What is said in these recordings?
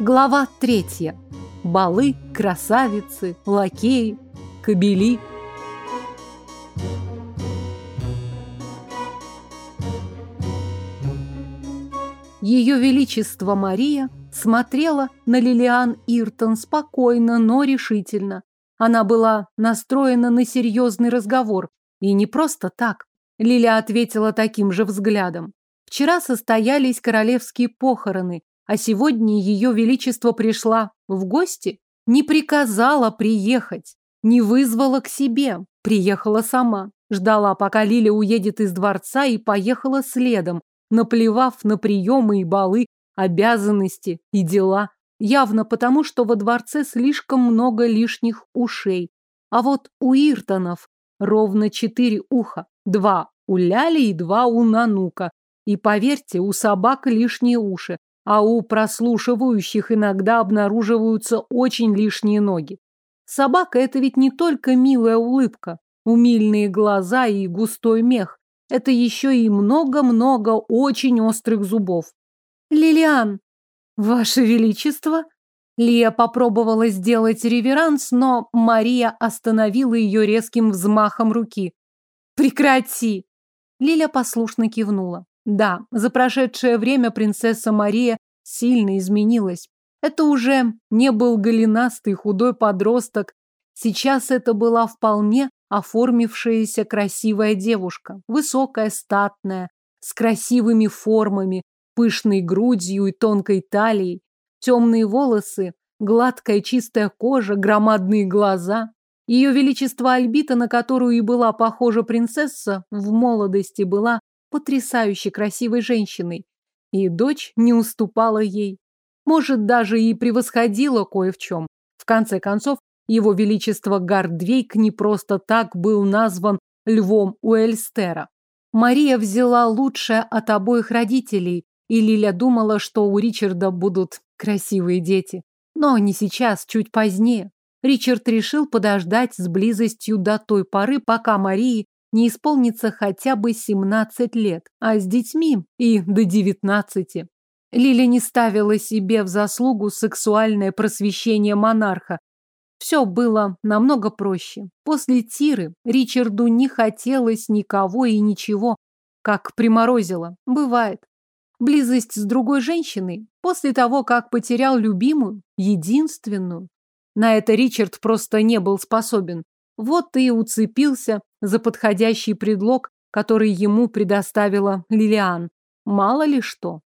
Глава третья. Балы, красавицы, лакеи, кобели. Ее Величество Мария смотрела на Лилиан Иртон спокойно, но решительно. Она была настроена на серьезный разговор. И не просто так. Лиля ответила таким же взглядом. Вчера состоялись королевские похороны, а сегодня ее величество пришла в гости, не приказала приехать, не вызвала к себе, приехала сама, ждала, пока Лиля уедет из дворца и поехала следом, наплевав на приемы и балы, обязанности и дела, явно потому, что во дворце слишком много лишних ушей. А вот у Иртонов ровно четыре уха, два у Ляли и два у Нанука. И поверьте, у собак лишние уши, а у прослушивающих иногда обнаруживаются очень лишние ноги. Собака – это ведь не только милая улыбка, умильные глаза и густой мех. Это еще и много-много очень острых зубов. «Лилиан!» «Ваше Величество!» Лия попробовала сделать реверанс, но Мария остановила ее резким взмахом руки. «Прекрати!» Лиля послушно кивнула. Да, за прошедшее время принцесса Мария сильно изменилась. Это уже не был голенастый худой подросток. Сейчас это была вполне оформившаяся красивая девушка. Высокая, статная, с красивыми формами, пышной грудью и тонкой талией. Темные волосы, гладкая чистая кожа, громадные глаза. Ее величество Альбита, на которую и была похожа принцесса, в молодости была потрясающе красивой женщиной. И дочь не уступала ей. Может, даже и превосходила кое в чем. В конце концов, его величество Гардвейк не просто так был назван львом Уэльстера. Мария взяла лучшее от обоих родителей, и Лиля думала, что у Ричарда будут красивые дети. Но не сейчас, чуть позднее. Ричард решил подождать с близостью до той поры, пока Марии не исполнится хотя бы 17 лет, а с детьми и до 19. Лиля не ставила себе в заслугу сексуальное просвещение монарха. Все было намного проще. После Тиры Ричарду не хотелось никого и ничего, как приморозило. Бывает. Близость с другой женщиной, после того, как потерял любимую, единственную. На это Ричард просто не был способен. Вот и уцепился за подходящий предлог, который ему предоставила Лилиан. Мало ли что.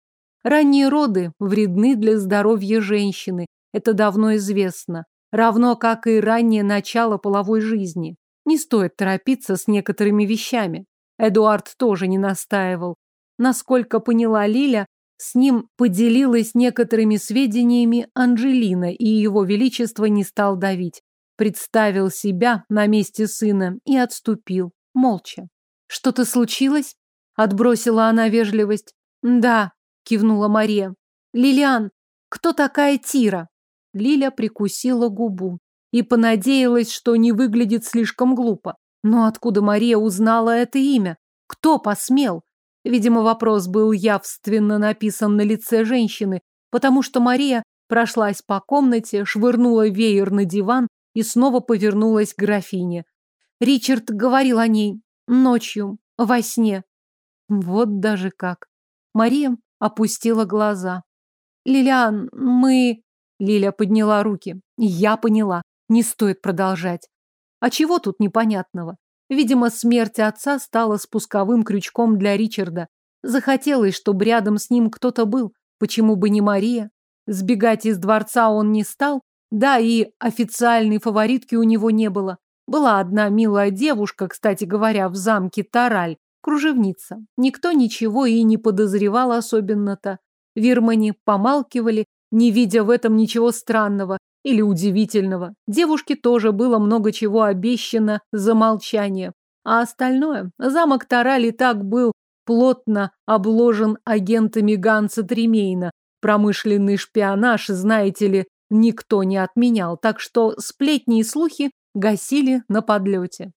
Ранние роды вредны для здоровья женщины, это давно известно, равно как и раннее начало половой жизни. Не стоит торопиться с некоторыми вещами. Эдуард тоже не настаивал. Насколько поняла Лиля, с ним поделилась некоторыми сведениями Анжелина, и его величество не стал давить представил себя на месте сына и отступил, молча. «Что-то случилось?» — отбросила она вежливость. «Да», — кивнула Мария. «Лилиан, кто такая Тира?» Лиля прикусила губу и понадеялась, что не выглядит слишком глупо. Но откуда Мария узнала это имя? Кто посмел? Видимо, вопрос был явственно написан на лице женщины, потому что Мария прошлась по комнате, швырнула веер на диван и снова повернулась к графине. Ричард говорил о ней ночью, во сне. Вот даже как. Мария опустила глаза. «Лилиан, мы...» Лиля подняла руки. «Я поняла. Не стоит продолжать. А чего тут непонятного? Видимо, смерть отца стала спусковым крючком для Ричарда. Захотелось, чтобы рядом с ним кто-то был. Почему бы не Мария? Сбегать из дворца он не стал, да, и официальной фаворитки у него не было. Была одна милая девушка, кстати говоря, в замке Тараль, кружевница. Никто ничего и не подозревал особенно-то. Вирмани помалкивали, не видя в этом ничего странного или удивительного. Девушке тоже было много чего обещано за молчание. А остальное? Замок Тараль и так был плотно обложен агентами Ганса Тремейна. Промышленный шпионаж, знаете ли, никто не отменял, так что сплетни и слухи гасили на подлете.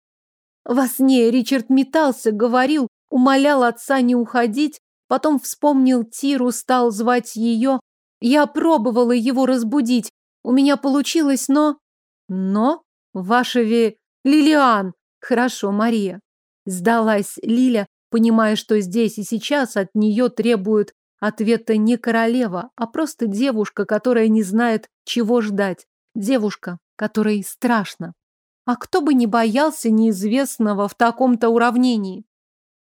Во сне Ричард метался, говорил, умолял отца не уходить, потом вспомнил Тиру, стал звать ее, Я пробовала его разбудить. У меня получилось, но... Но? Ваша ви... Лилиан! Хорошо, Мария. Сдалась Лиля, понимая, что здесь и сейчас от нее требуют ответа не королева, а просто девушка, которая не знает, чего ждать. Девушка, которой страшно. А кто бы не боялся неизвестного в таком-то уравнении?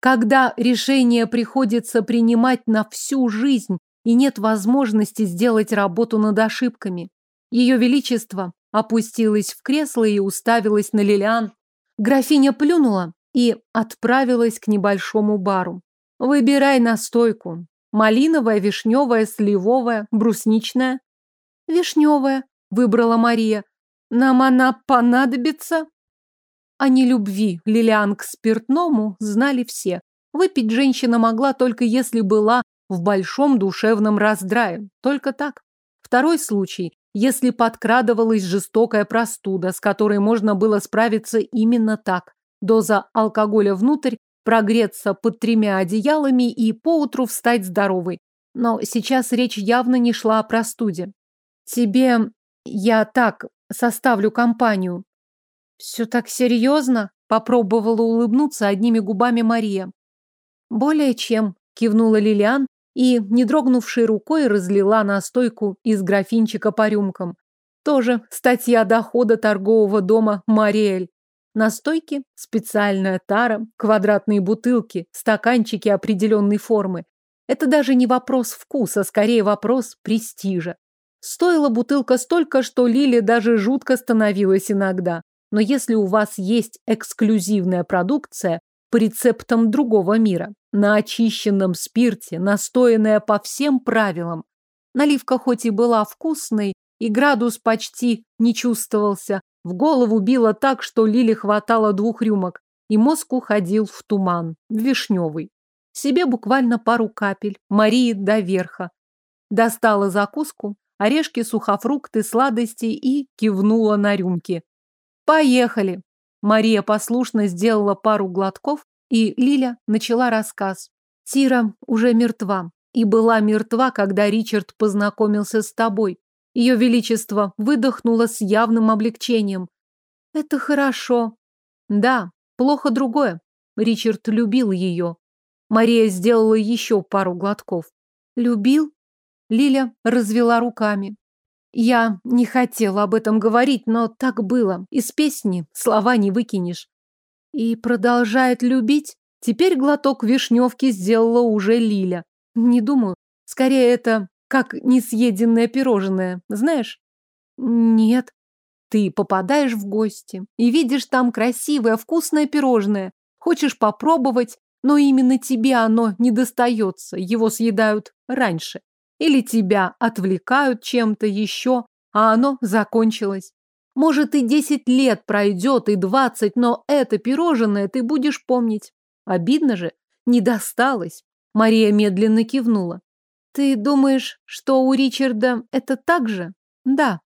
Когда решение приходится принимать на всю жизнь и нет возможности сделать работу над ошибками. Ее Величество опустилась в кресло и уставилась на Лилиан. Графиня плюнула и отправилась к небольшому бару. «Выбирай настойку. Малиновая, вишневая, сливовая, брусничная». «Вишневая», — выбрала Мария. «Нам она понадобится?» О нелюбви Лилиан к спиртному знали все. Выпить женщина могла только если была в большом душевном раздрае. Только так. Второй случай, если подкрадывалась жестокая простуда, с которой можно было справиться именно так. Доза алкоголя внутрь, прогреться под тремя одеялами и поутру встать здоровой. Но сейчас речь явно не шла о простуде. Тебе я так составлю компанию. Все так серьезно? Попробовала улыбнуться одними губами Мария. Более чем, кивнула Лилиан и, не дрогнувшей рукой, разлила настойку из графинчика по рюмкам. Тоже статья дохода торгового дома Мариэль. Настойки, специальная тара, квадратные бутылки, стаканчики определенной формы. Это даже не вопрос вкуса, скорее вопрос престижа. Стоила бутылка столько, что Лиле даже жутко становилось иногда. Но если у вас есть эксклюзивная продукция по рецептам другого мира, на очищенном спирте, настоянная по всем правилам, наливка хоть и была вкусной, и градус почти не чувствовался, в голову било так, что Лиле хватало двух рюмок, и мозг уходил в туман, вишневый. Себе буквально пару капель, Марии до верха. Достала закуску, орешки, сухофрукты, сладости и кивнула на рюмки. Поехали. Мария послушно сделала пару глотков, и Лиля начала рассказ. Тира уже мертва. И была мертва, когда Ричард познакомился с тобой. Ее Величество выдохнуло с явным облегчением. Это хорошо. Да, плохо другое. Ричард любил ее. Мария сделала еще пару глотков. Любил? Лиля развела руками. Я не хотела об этом говорить, но так было. Из песни слова не выкинешь. И продолжает любить? Теперь глоток вишневки сделала уже Лиля. Не думаю. Скорее, это как несъеденное пирожное, знаешь? Нет. Ты попадаешь в гости и видишь там красивое, вкусное пирожное. Хочешь попробовать, но именно тебе оно не достается, его съедают раньше. Или тебя отвлекают чем-то еще, а оно закончилось. Может, и десять лет пройдет, и двадцать, но это пирожное ты будешь помнить. Обидно же, не досталось. Мария медленно кивнула. Ты думаешь, что у Ричарда это так же? Да.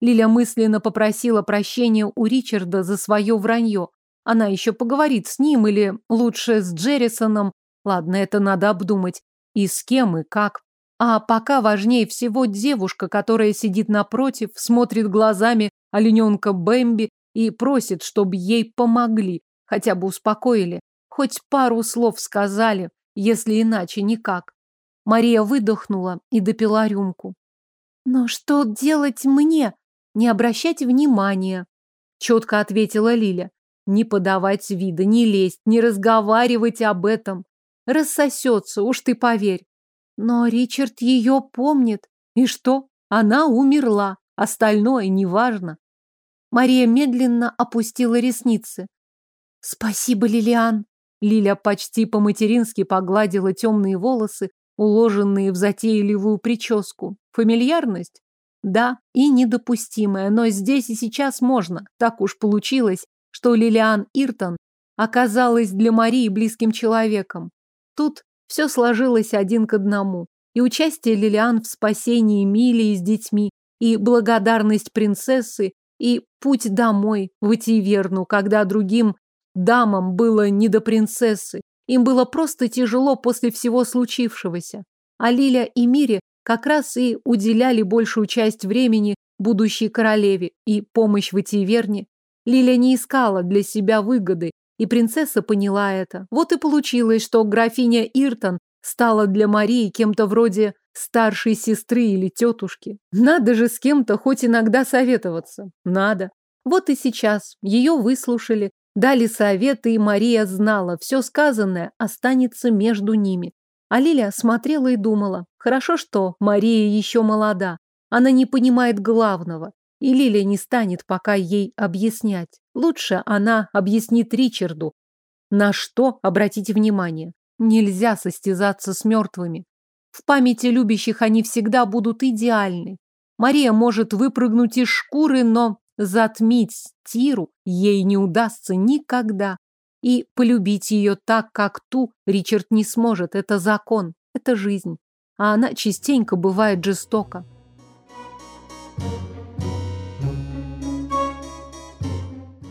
Лиля мысленно попросила прощения у Ричарда за свое вранье. Она еще поговорит с ним или лучше с Джеррисоном. Ладно, это надо обдумать. И с кем, и как. А пока важнее всего девушка, которая сидит напротив, смотрит глазами олененка Бэмби и просит, чтобы ей помогли, хотя бы успокоили, хоть пару слов сказали, если иначе никак. Мария выдохнула и допила рюмку. «Но что делать мне? Не обращать внимания», — четко ответила Лиля. «Не подавать вида, не лезть, не разговаривать об этом. Рассосется, уж ты поверь. Но Ричард ее помнит. И что? Она умерла. Остальное неважно. Мария медленно опустила ресницы. Спасибо, Лилиан. Лиля почти по-матерински погладила темные волосы, уложенные в затейливую прическу. Фамильярность? Да, и недопустимая, но здесь и сейчас можно. Так уж получилось, что Лилиан Иртон оказалась для Марии близким человеком. Тут все сложилось один к одному. И участие Лилиан в спасении Эмилии с детьми, и благодарность принцессы, и путь домой, в Этиверну, когда другим дамам было не до принцессы. Им было просто тяжело после всего случившегося. А Лиля и Мире как раз и уделяли большую часть времени будущей королеве и помощь в Этиверне. Лиля не искала для себя выгоды, и принцесса поняла это. Вот и получилось, что графиня Иртон стала для Марии кем-то вроде старшей сестры или тетушки. Надо же с кем-то хоть иногда советоваться. Надо. Вот и сейчас ее выслушали, дали советы, и Мария знала, все сказанное останется между ними. А Лиля смотрела и думала, хорошо, что Мария еще молода, она не понимает главного, и Лиля не станет пока ей объяснять. Лучше она объяснит Ричарду, на что обратите внимание. Нельзя состязаться с мертвыми. В памяти любящих они всегда будут идеальны. Мария может выпрыгнуть из шкуры, но затмить Тиру ей не удастся никогда. И полюбить ее так, как ту, Ричард не сможет. Это закон, это жизнь. А она частенько бывает жестока.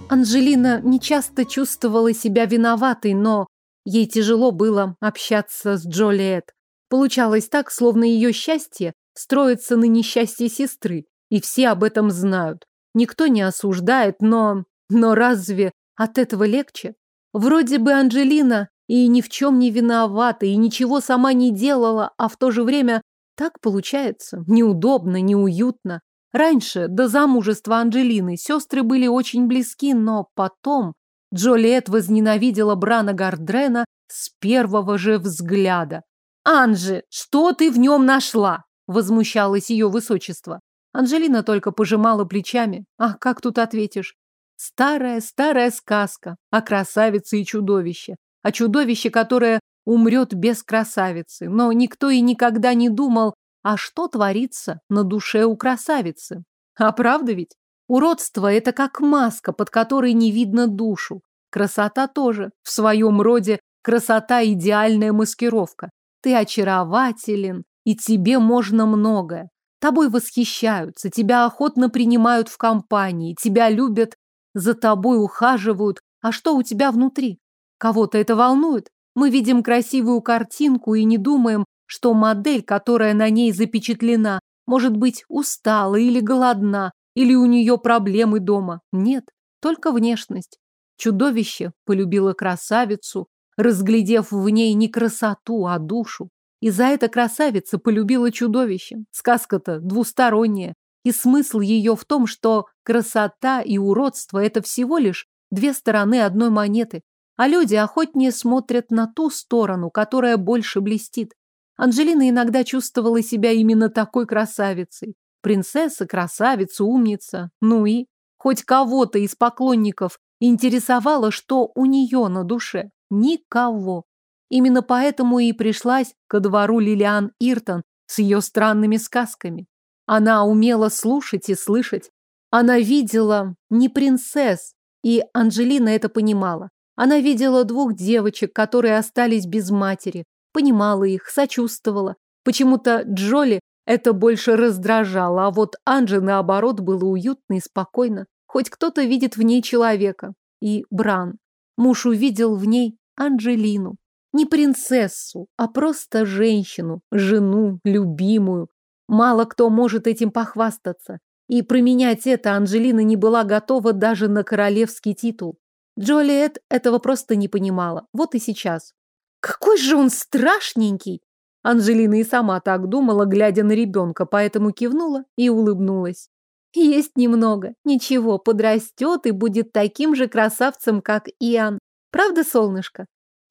Анжелина нечасто чувствовала себя виноватой, но ей тяжело было общаться с Джолиет. Получалось так, словно ее счастье строится на несчастье сестры, и все об этом знают. Никто не осуждает, но... Но разве от этого легче? Вроде бы Анжелина и ни в чем не виновата, и ничего сама не делала, а в то же время так получается. Неудобно, неуютно. Раньше, до замужества Анжелины, сестры были очень близки, но потом Джолиет возненавидела Брана Гардрена с первого же взгляда. «Анжи, что ты в нем нашла?» – возмущалось ее высочество. Анжелина только пожимала плечами. А как тут ответишь? Старая, старая сказка о красавице и чудовище. О чудовище, которое умрет без красавицы. Но никто и никогда не думал, а что творится на душе у красавицы? А правда ведь? Уродство – это как маска, под которой не видно душу. Красота тоже. В своем роде красота – идеальная маскировка. Ты очарователен, и тебе можно многое. Тобой восхищаются, тебя охотно принимают в компании, тебя любят, за тобой ухаживают. А что у тебя внутри? Кого-то это волнует? Мы видим красивую картинку и не думаем, что модель, которая на ней запечатлена, может быть устала или голодна, или у нее проблемы дома. Нет, только внешность. Чудовище полюбило красавицу, разглядев в ней не красоту, а душу. И за это красавица полюбила чудовище. Сказка-то двусторонняя. И смысл ее в том, что красота и уродство – это всего лишь две стороны одной монеты. А люди охотнее смотрят на ту сторону, которая больше блестит. Анжелина иногда чувствовала себя именно такой красавицей. Принцесса, красавица, умница. Ну и хоть кого-то из поклонников интересовало, что у нее на душе. Никого. Именно поэтому и пришлась ко двору Лилиан Иртон с ее странными сказками. Она умела слушать и слышать. Она видела не принцесс, и Анжелина это понимала. Она видела двух девочек, которые остались без матери, понимала их, сочувствовала. Почему-то Джоли это больше раздражало, а вот Анже, наоборот, было уютно и спокойно. Хоть кто-то видит в ней человека. И Бран. Муж увидел в ней Анжелину. Не принцессу, а просто женщину, жену, любимую. Мало кто может этим похвастаться. И променять это Анжелина не была готова даже на королевский титул. Джолиет этого просто не понимала. Вот и сейчас. Какой же он страшненький! Анжелина и сама так думала, глядя на ребенка, поэтому кивнула и улыбнулась. Есть немного. Ничего, подрастет и будет таким же красавцем, как Иоанн. Правда, солнышко?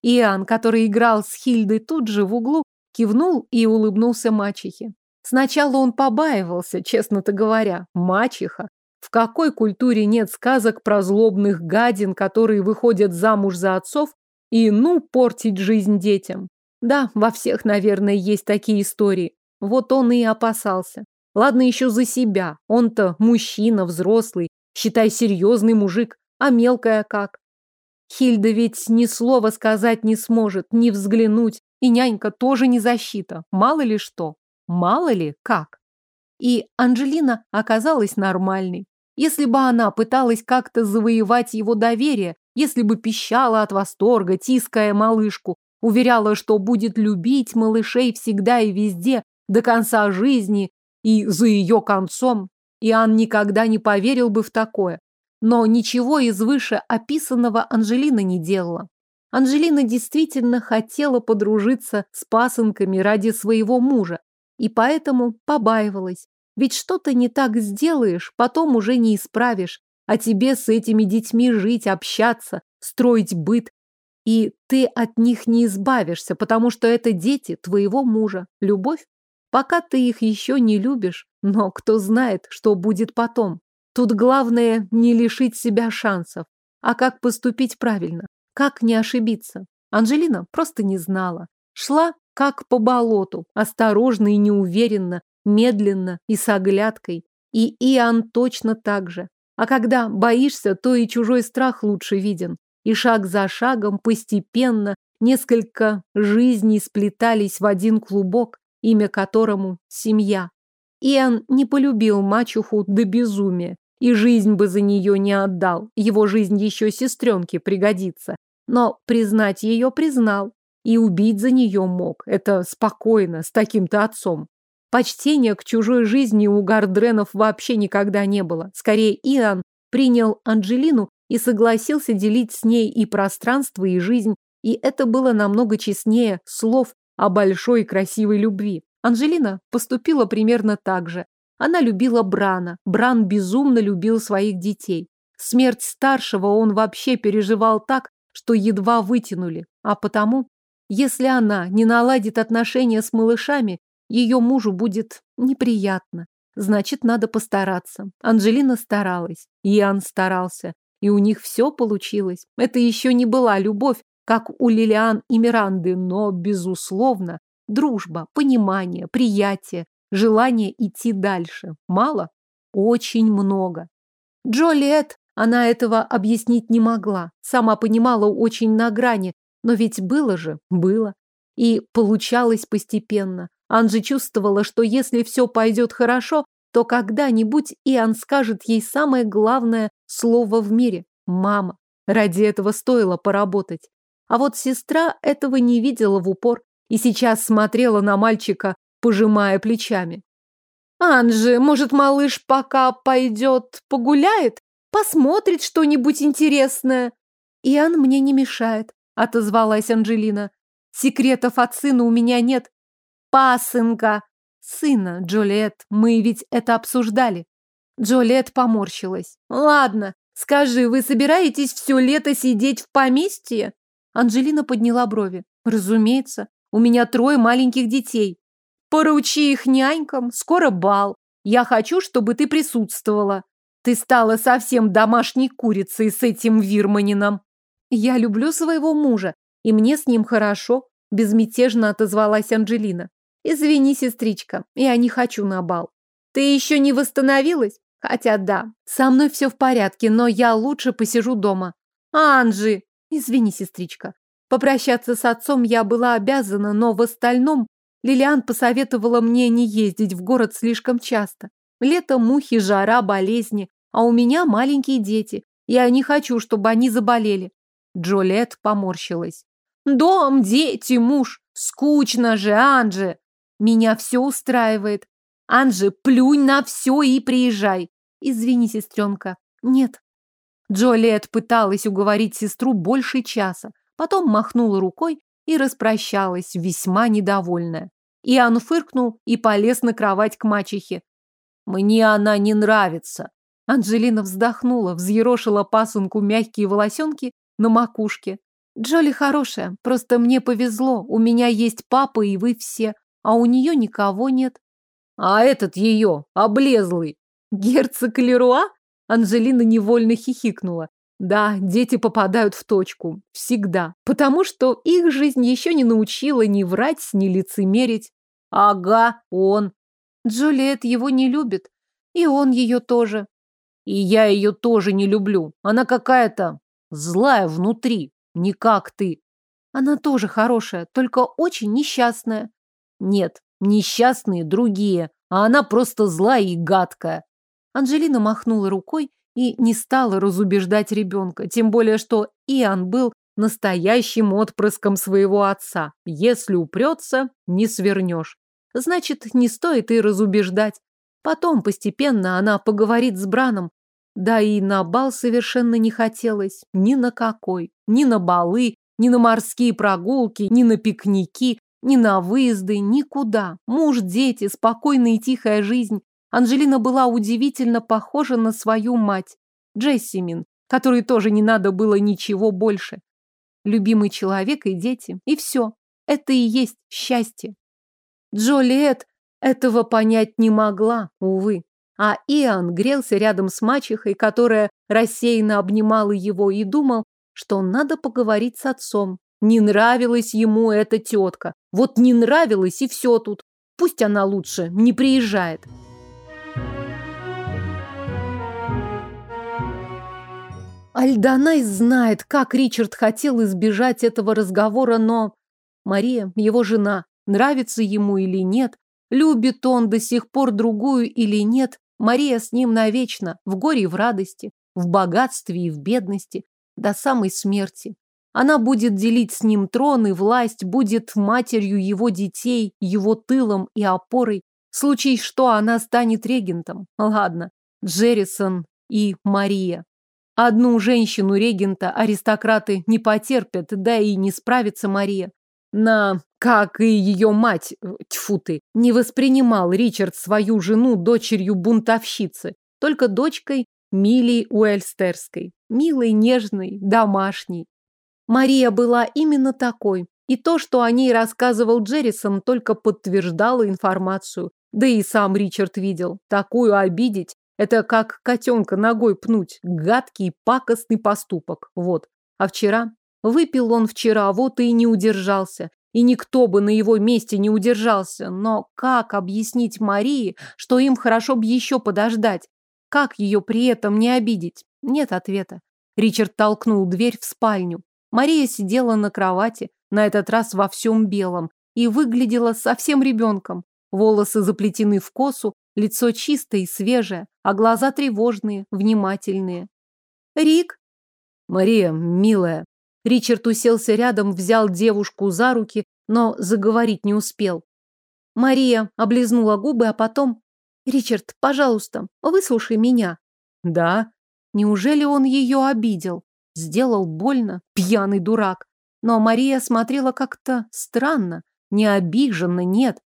Иоанн, который играл с Хильдой тут же в углу, кивнул и улыбнулся мачехе. Сначала он побаивался, честно-то говоря. Мачеха. В какой культуре нет сказок про злобных гадин, которые выходят замуж за отцов и, ну, портить жизнь детям. Да, во всех, наверное, есть такие истории. Вот он и опасался. Ладно еще за себя. Он-то мужчина, взрослый, считай, серьезный мужик. А мелкая как? Хильда ведь ни слова сказать не сможет, ни взглянуть. И нянька тоже не защита. Мало ли что. Мало ли как. И Анжелина оказалась нормальной. Если бы она пыталась как-то завоевать его доверие, если бы пищала от восторга, тиская малышку, уверяла, что будет любить малышей всегда и везде, до конца жизни и за ее концом. Иоанн никогда не поверил бы в такое. Но ничего из выше описанного Анжелина не делала. Анжелина действительно хотела подружиться с пасынками ради своего мужа, и поэтому побаивалась. Ведь что-то не так сделаешь, потом уже не исправишь, а тебе с этими детьми жить, общаться, строить быт. И ты от них не избавишься, потому что это дети твоего мужа. Любовь? Пока ты их еще не любишь, но кто знает, что будет потом. Тут главное не лишить себя шансов, а как поступить правильно. Как не ошибиться? Анжелина просто не знала. Шла как по болоту, осторожно и неуверенно, медленно и с оглядкой. И Иоанн точно так же. А когда боишься, то и чужой страх лучше виден. И шаг за шагом, постепенно, несколько жизней сплетались в один клубок, имя которому – семья. Иоанн не полюбил мачеху до безумия, и жизнь бы за нее не отдал. Его жизнь еще сестренке пригодится. Но признать ее признал. И убить за нее мог. Это спокойно, с таким-то отцом. Почтения к чужой жизни у Гардренов вообще никогда не было. Скорее, Иоанн принял Анджелину и согласился делить с ней и пространство, и жизнь. И это было намного честнее слов о большой и красивой любви. Анжелина поступила примерно так же. Она любила Брана. Бран безумно любил своих детей. Смерть старшего он вообще переживал так, что едва вытянули. А потому, если она не наладит отношения с малышами, ее мужу будет неприятно. Значит, надо постараться. Анжелина старалась, Иоанн старался, и у них все получилось. Это еще не была любовь, как у Лилиан и Миранды, но, безусловно, дружба, понимание, приятие, желание идти дальше. Мало? Очень много. Джолиет она этого объяснить не могла. Сама понимала очень на грани, но ведь было же, было. И получалось постепенно. Анжи чувствовала, что если все пойдет хорошо, то когда-нибудь Иоанн скажет ей самое главное слово в мире – «мама». Ради этого стоило поработать. А вот сестра этого не видела в упор и сейчас смотрела на мальчика, пожимая плечами. «Анжи, может, малыш пока пойдет погуляет? посмотрит что-нибудь интересное. Иоанн мне не мешает, отозвалась Анжелина. Секретов от сына у меня нет. Пасынка. Сына, Джолиет, мы ведь это обсуждали. Джолиет поморщилась. Ладно, скажи, вы собираетесь все лето сидеть в поместье? Анжелина подняла брови. Разумеется, у меня трое маленьких детей. Поручи их нянькам, скоро бал. Я хочу, чтобы ты присутствовала. Ты стала совсем домашней курицей с этим Вирманином. Я люблю своего мужа, и мне с ним хорошо, безмятежно отозвалась Анжелина. Извини, сестричка, я не хочу на бал. Ты еще не восстановилась? Хотя да, со мной все в порядке, но я лучше посижу дома. Анжи! Извини, сестричка. Попрощаться с отцом я была обязана, но в остальном Лилиан посоветовала мне не ездить в город слишком часто. Лето, мухи, жара, болезни. А у меня маленькие дети. Я не хочу, чтобы они заболели. Джолет поморщилась. Дом, дети, муж. Скучно же, Анже. Меня все устраивает. Анже, плюнь на все и приезжай. Извини, сестренка. Нет. Джолет пыталась уговорить сестру больше часа. Потом махнула рукой и распрощалась, весьма недовольная. Иоанн фыркнул и полез на кровать к мачехе. «Мне она не нравится», Анжелина вздохнула, взъерошила пасынку мягкие волосенки на макушке. Джоли хорошая, просто мне повезло. У меня есть папа и вы все, а у нее никого нет. А этот ее, облезлый. Герцог Леруа? Анжелина невольно хихикнула. Да, дети попадают в точку. Всегда. Потому что их жизнь еще не научила ни врать, ни лицемерить. Ага, он. Джулиет его не любит. И он ее тоже. И я ее тоже не люблю. Она какая-то злая внутри, не как ты. Она тоже хорошая, только очень несчастная. Нет, несчастные другие, а она просто злая и гадкая. Анжелина махнула рукой и не стала разубеждать ребенка, тем более, что Иоанн был настоящим отпрыском своего отца. Если упрется, не свернешь. Значит, не стоит и разубеждать. Потом постепенно она поговорит с Браном. Да и на бал совершенно не хотелось. Ни на какой. Ни на балы, ни на морские прогулки, ни на пикники, ни на выезды, никуда. Муж, дети, спокойная и тихая жизнь. Анжелина была удивительно похожа на свою мать, Джессимин, которой тоже не надо было ничего больше. Любимый человек и дети, и все. Это и есть счастье. Джолиет этого понять не могла, увы. А Иоанн грелся рядом с мачехой, которая рассеянно обнимала его и думал, что надо поговорить с отцом. Не нравилась ему эта тетка. Вот не нравилась и все тут. Пусть она лучше не приезжает. Альданай знает, как Ричард хотел избежать этого разговора, но... Мария, его жена, нравится ему или нет, любит он до сих пор другую или нет, Мария с ним навечно, в горе и в радости, в богатстве и в бедности, до самой смерти. Она будет делить с ним трон и власть, будет матерью его детей, его тылом и опорой. Случай, что она станет регентом. Ладно, Джеррисон и Мария. Одну женщину-регента аристократы не потерпят, да и не справится Мария. На, как и ее мать, тьфу ты, не воспринимал Ричард свою жену дочерью бунтовщицы, только дочкой Милии Уэльстерской, милой, нежной, домашней. Мария была именно такой, и то, что о ней рассказывал Джеррисон, только подтверждало информацию. Да и сам Ричард видел. Такую обидеть это как котенка ногой пнуть. Гадкий, пакостный поступок. Вот. А вчера? Выпил он вчера, вот и не удержался. И никто бы на его месте не удержался. Но как объяснить Марии, что им хорошо бы еще подождать? Как ее при этом не обидеть? Нет ответа. Ричард толкнул дверь в спальню. Мария сидела на кровати, на этот раз во всем белом, и выглядела совсем ребенком. Волосы заплетены в косу, Лицо чистое и свежее, а глаза тревожные, внимательные. «Рик?» «Мария, милая». Ричард уселся рядом, взял девушку за руки, но заговорить не успел. Мария облизнула губы, а потом... «Ричард, пожалуйста, выслушай меня». «Да». Неужели он ее обидел? Сделал больно? Пьяный дурак. Но Мария смотрела как-то странно. Не обиженно, нет.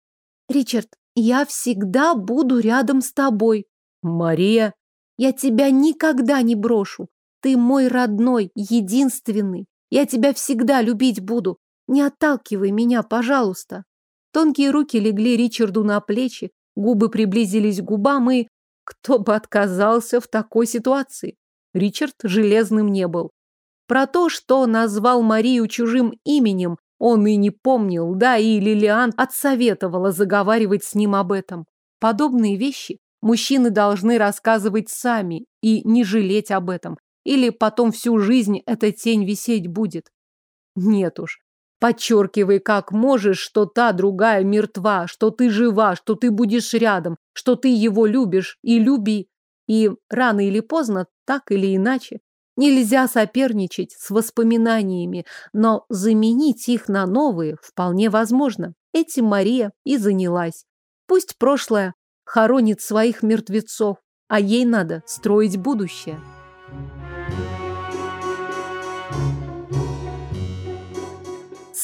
«Ричард, я всегда буду рядом с тобой. Мария, я тебя никогда не брошу. Ты мой родной, единственный. Я тебя всегда любить буду. Не отталкивай меня, пожалуйста. Тонкие руки легли Ричарду на плечи, губы приблизились к губам, и кто бы отказался в такой ситуации? Ричард железным не был. Про то, что назвал Марию чужим именем, он и не помнил, да и Лилиан отсоветовала заговаривать с ним об этом. Подобные вещи мужчины должны рассказывать сами и не жалеть об этом. Или потом всю жизнь эта тень висеть будет. Нет уж. Подчеркивай, как можешь, что та другая мертва, что ты жива, что ты будешь рядом, что ты его любишь и люби. И рано или поздно, так или иначе, Нельзя соперничать с воспоминаниями, но заменить их на новые вполне возможно. Этим Мария и занялась. Пусть прошлое хоронит своих мертвецов, а ей надо строить будущее.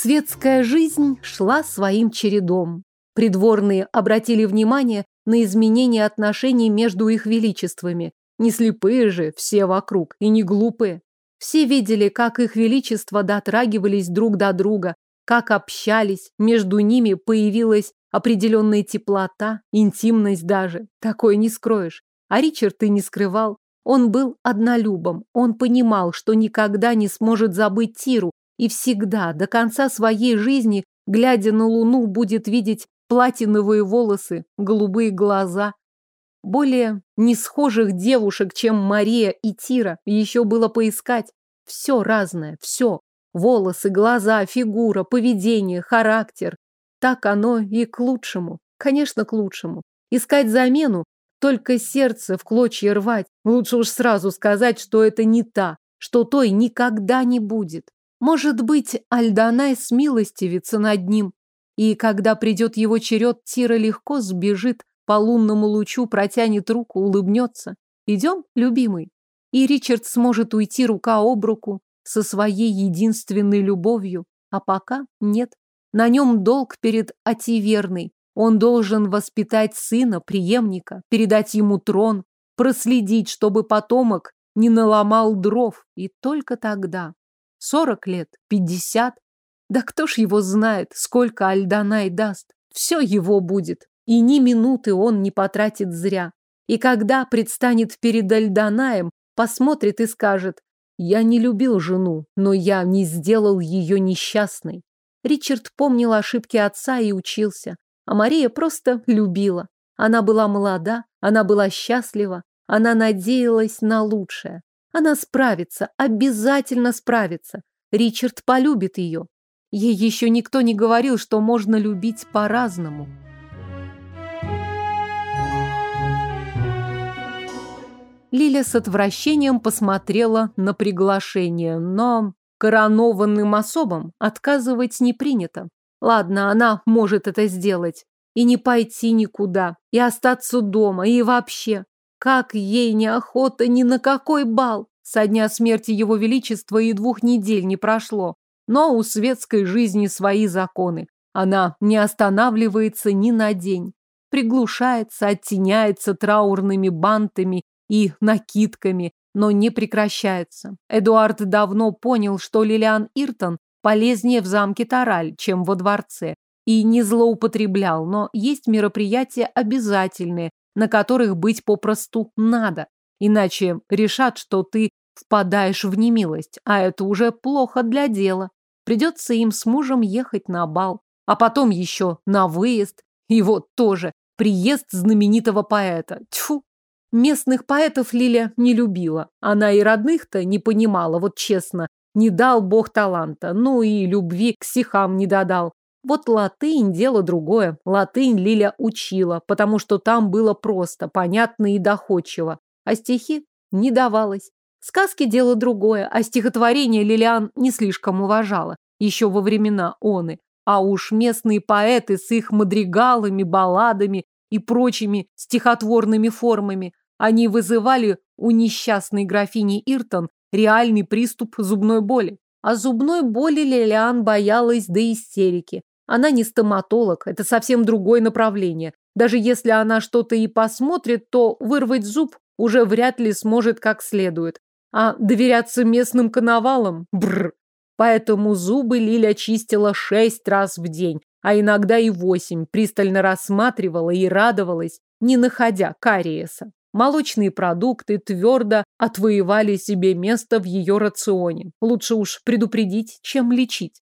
Светская жизнь шла своим чередом. Придворные обратили внимание на изменение отношений между их величествами. Не слепые же все вокруг и не глупые. Все видели, как их величество дотрагивались друг до друга, как общались, между ними появилась определенная теплота, интимность даже. Такое не скроешь. А Ричард и не скрывал. Он был однолюбом. Он понимал, что никогда не сможет забыть Тиру и всегда, до конца своей жизни, глядя на луну, будет видеть платиновые волосы, голубые глаза, более несхожих девушек, чем Мария и Тира, еще было поискать. Все разное, все. Волосы, глаза, фигура, поведение, характер. Так оно и к лучшему. Конечно, к лучшему. Искать замену, только сердце в клочья рвать. Лучше уж сразу сказать, что это не та, что той никогда не будет. Может быть, Альданай смилостивится над ним. И когда придет его черед, Тира легко сбежит по лунному лучу, протянет руку, улыбнется. Идем, любимый. И Ричард сможет уйти рука об руку со своей единственной любовью. А пока нет. На нем долг перед Ативерной. Он должен воспитать сына, преемника, передать ему трон, проследить, чтобы потомок не наломал дров. И только тогда. Сорок лет, пятьдесят. Да кто ж его знает, сколько Альданай даст. Все его будет. И ни минуты он не потратит зря. И когда предстанет перед Альданаем, посмотрит и скажет, «Я не любил жену, но я не сделал ее несчастной». Ричард помнил ошибки отца и учился. А Мария просто любила. Она была молода, она была счастлива, она надеялась на лучшее. Она справится, обязательно справится. Ричард полюбит ее. Ей еще никто не говорил, что можно любить по-разному. Лиля с отвращением посмотрела на приглашение, но коронованным особам отказывать не принято. Ладно, она может это сделать. И не пойти никуда, и остаться дома, и вообще. Как ей неохота ни на какой бал. Со дня смерти его величества и двух недель не прошло. Но у светской жизни свои законы. Она не останавливается ни на день. Приглушается, оттеняется траурными бантами и накидками, но не прекращается. Эдуард давно понял, что Лилиан Иртон полезнее в замке Тараль, чем во дворце, и не злоупотреблял, но есть мероприятия обязательные, на которых быть попросту надо, иначе решат, что ты впадаешь в немилость, а это уже плохо для дела. Придется им с мужем ехать на бал, а потом еще на выезд, и вот тоже приезд знаменитого поэта. Тьфу, Местных поэтов Лиля не любила. Она и родных-то не понимала, вот честно. Не дал бог таланта, ну и любви к стихам не додал. Вот латынь – дело другое. Латынь Лиля учила, потому что там было просто, понятно и доходчиво. А стихи не давалось. Сказки – дело другое, а стихотворение Лилиан не слишком уважала, еще во времена оны. А уж местные поэты с их мадригалами, балладами и прочими стихотворными формами они вызывали у несчастной графини Иртон реальный приступ зубной боли. А зубной боли Лилиан боялась до истерики. Она не стоматолог, это совсем другое направление. Даже если она что-то и посмотрит, то вырвать зуб уже вряд ли сможет как следует. А доверяться местным коновалам? Бррр. Поэтому зубы Лиля чистила шесть раз в день, а иногда и восемь, пристально рассматривала и радовалась, не находя кариеса. Молочные продукты твердо отвоевали себе место в ее рационе. Лучше уж предупредить, чем лечить.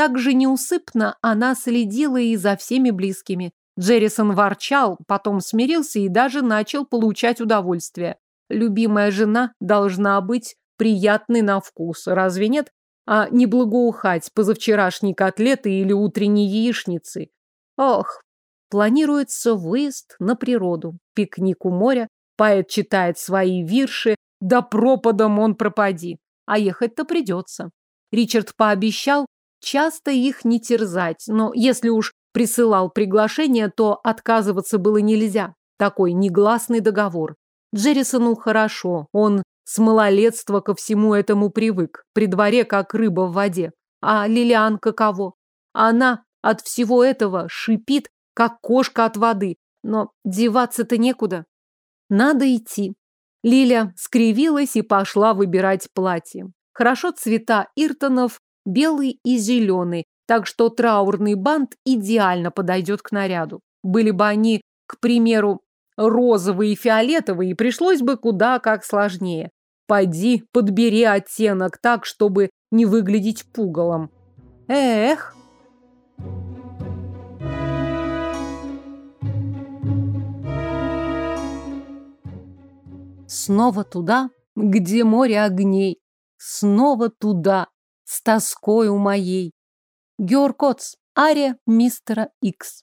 Также неусыпно она следила и за всеми близкими. Джеррисон ворчал, потом смирился и даже начал получать удовольствие. Любимая жена должна быть приятной на вкус, разве нет? А не благоухать позавчерашней котлеты или утренней яичницы. Ох, планируется выезд на природу, пикник у моря, Поэт читает свои вирши, да пропадом он пропади. А ехать-то придется. Ричард пообещал часто их не терзать, но если уж присылал приглашение, то отказываться было нельзя. Такой негласный договор. Джеррисону хорошо, он с малолетства ко всему этому привык, при дворе как рыба в воде. А Лилиан каково? Она от всего этого шипит, как кошка от воды, но деваться-то некуда. Надо идти. Лиля скривилась и пошла выбирать платье. Хорошо цвета Иртонов белый и зеленый, так что траурный бант идеально подойдет к наряду. Были бы они, к примеру, розовые и фиолетовые, пришлось бы куда как сложнее. Пойди, подбери оттенок так, чтобы не выглядеть пугалом. Эх! Снова туда, где море огней. Снова туда, с тоской у моей. Георгоц, ария мистера Икс.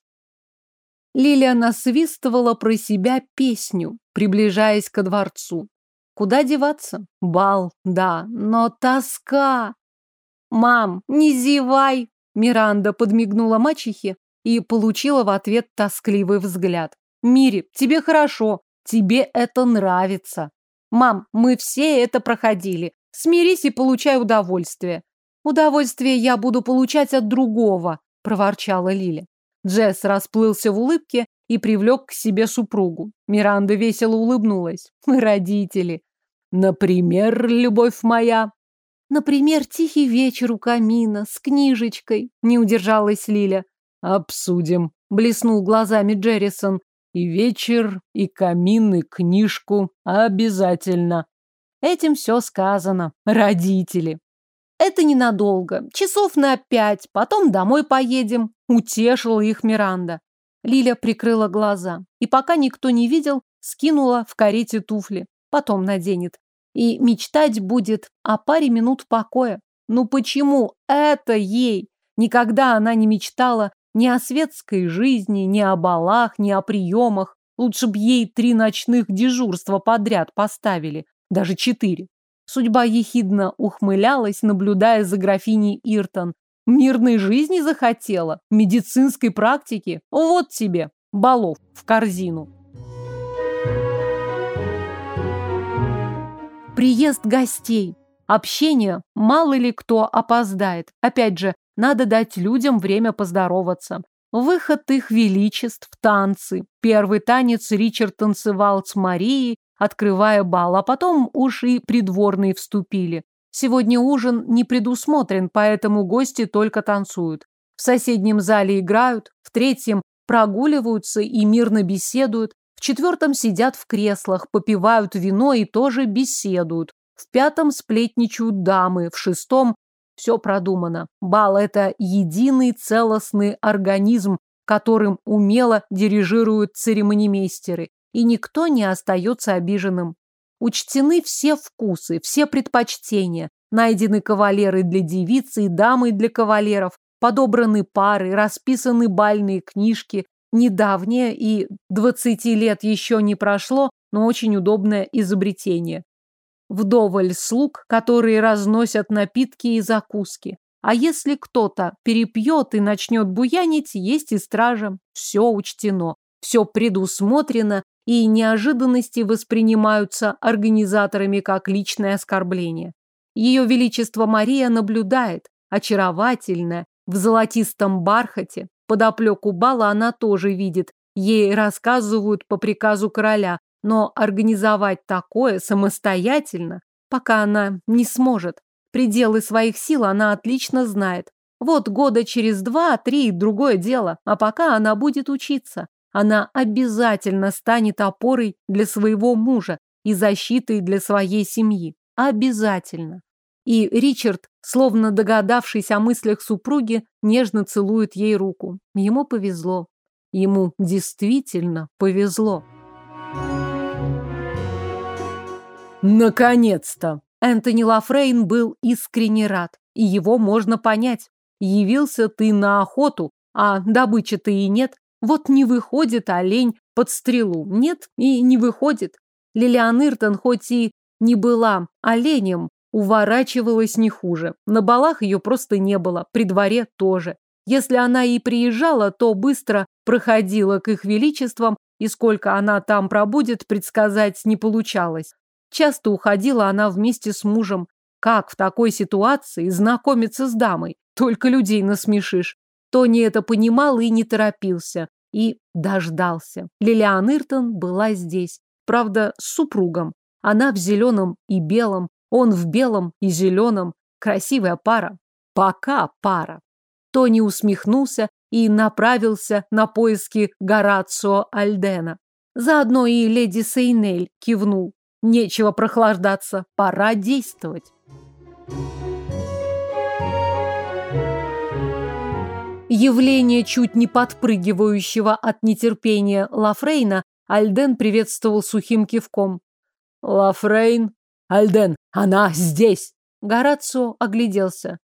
Лилия насвистывала про себя песню, приближаясь ко дворцу. Куда деваться? Бал, да, но тоска. «Мам, не зевай!» Миранда подмигнула мачехе, и получила в ответ тоскливый взгляд. «Мири, тебе хорошо, тебе это нравится. Мам, мы все это проходили. Смирись и получай удовольствие». «Удовольствие я буду получать от другого», – проворчала Лиля. Джесс расплылся в улыбке и привлек к себе супругу. Миранда весело улыбнулась. «Мы родители». «Например, любовь моя?» «Например, тихий вечер у камина с книжечкой», – не удержалась Лиля. «Обсудим», — блеснул глазами Джеррисон. «И вечер, и камин, и книжку. Обязательно». Этим все сказано. Родители. Это ненадолго. Часов на пять. Потом домой поедем. Утешила их Миранда. Лиля прикрыла глаза. И пока никто не видел, скинула в карете туфли. Потом наденет. И мечтать будет о паре минут покоя. Ну почему это ей? Никогда она не мечтала ни о светской жизни, ни о балах, ни о приемах. Лучше б ей три ночных дежурства подряд поставили, даже четыре. Судьба ехидно ухмылялась, наблюдая за графиней Иртон. Мирной жизни захотела, медицинской практики. Вот тебе, балов в корзину. Приезд гостей. Общение, мало ли кто опоздает. Опять же, надо дать людям время поздороваться. Выход их величеств, танцы. Первый танец Ричард танцевал с Марией, открывая бал, а потом уж и придворные вступили. Сегодня ужин не предусмотрен, поэтому гости только танцуют. В соседнем зале играют, в третьем прогуливаются и мирно беседуют, в четвертом сидят в креслах, попивают вино и тоже беседуют, в пятом сплетничают дамы, в шестом все продумано. Бал – это единый целостный организм, которым умело дирижируют церемонимейстеры, и никто не остается обиженным. Учтены все вкусы, все предпочтения, найдены кавалеры для девиц и дамы для кавалеров, подобраны пары, расписаны бальные книжки, недавнее и двадцати лет еще не прошло, но очень удобное изобретение вдоволь слуг, которые разносят напитки и закуски. А если кто-то перепьет и начнет буянить, есть и стража. Все учтено, все предусмотрено, и неожиданности воспринимаются организаторами как личное оскорбление. Ее Величество Мария наблюдает, очаровательная, в золотистом бархате. Подоплеку бала она тоже видит. Ей рассказывают по приказу короля, но организовать такое самостоятельно пока она не сможет. Пределы своих сил она отлично знает. Вот года через два-три другое дело, а пока она будет учиться. Она обязательно станет опорой для своего мужа и защитой для своей семьи. Обязательно. И Ричард, словно догадавшись о мыслях супруги, нежно целует ей руку. Ему повезло. Ему действительно повезло. Наконец-то! Энтони Лафрейн был искренне рад, и его можно понять. Явился ты на охоту, а добычи-то и нет. Вот не выходит олень под стрелу. Нет, и не выходит. Лилиан Иртон хоть и не была оленем, уворачивалась не хуже. На балах ее просто не было, при дворе тоже. Если она и приезжала, то быстро проходила к их величествам, и сколько она там пробудет, предсказать не получалось. Часто уходила она вместе с мужем. Как в такой ситуации знакомиться с дамой? Только людей насмешишь. Тони это понимал и не торопился. И дождался. Лилиан Иртон была здесь. Правда, с супругом. Она в зеленом и белом, он в белом и зеленом. Красивая пара. Пока пара. Тони усмехнулся и направился на поиски Горацио Альдена. Заодно и леди Сейнель кивнул. Нечего прохлаждаться, пора действовать. Явление чуть не подпрыгивающего от нетерпения Лафрейна Альден приветствовал сухим кивком. «Лафрейн? Альден, она здесь!» Горацио огляделся.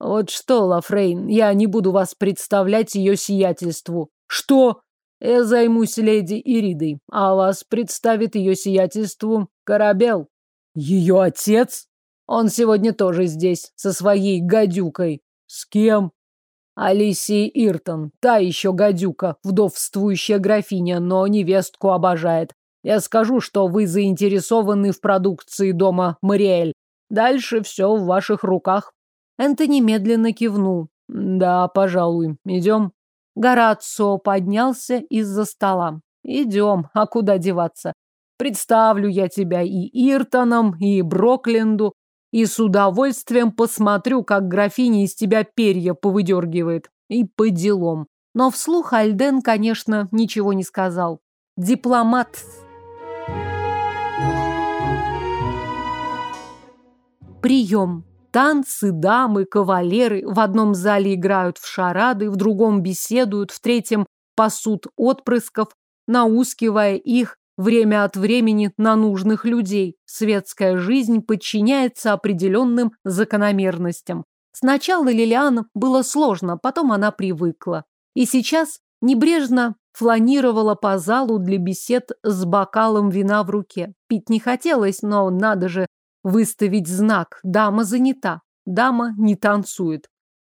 «Вот что, Лафрейн, я не буду вас представлять ее сиятельству». «Что?» Я займусь леди Иридой, а вас представит ее сиятельству Корабел. Ее отец? Он сегодня тоже здесь, со своей гадюкой. С кем? Алисия Иртон, та еще гадюка, вдовствующая графиня, но невестку обожает. Я скажу, что вы заинтересованы в продукции дома Мариэль. Дальше все в ваших руках. Энтони медленно кивнул. Да, пожалуй. Идем. Горацио поднялся из-за стола. Идем. А куда деваться? Представлю я тебя и Иртоном, и Брокленду, и с удовольствием посмотрю, как графиня из тебя перья повыдергивает. И по делам. Но вслух Альден, конечно, ничего не сказал. Дипломат. Прием. Танцы, дамы, кавалеры в одном зале играют в шарады, в другом беседуют, в третьем пасут отпрысков, наускивая их время от времени на нужных людей. Светская жизнь подчиняется определенным закономерностям. Сначала Лилиан было сложно, потом она привыкла. И сейчас небрежно фланировала по залу для бесед с бокалом вина в руке. Пить не хотелось, но надо же выставить знак. Дама занята. Дама не танцует.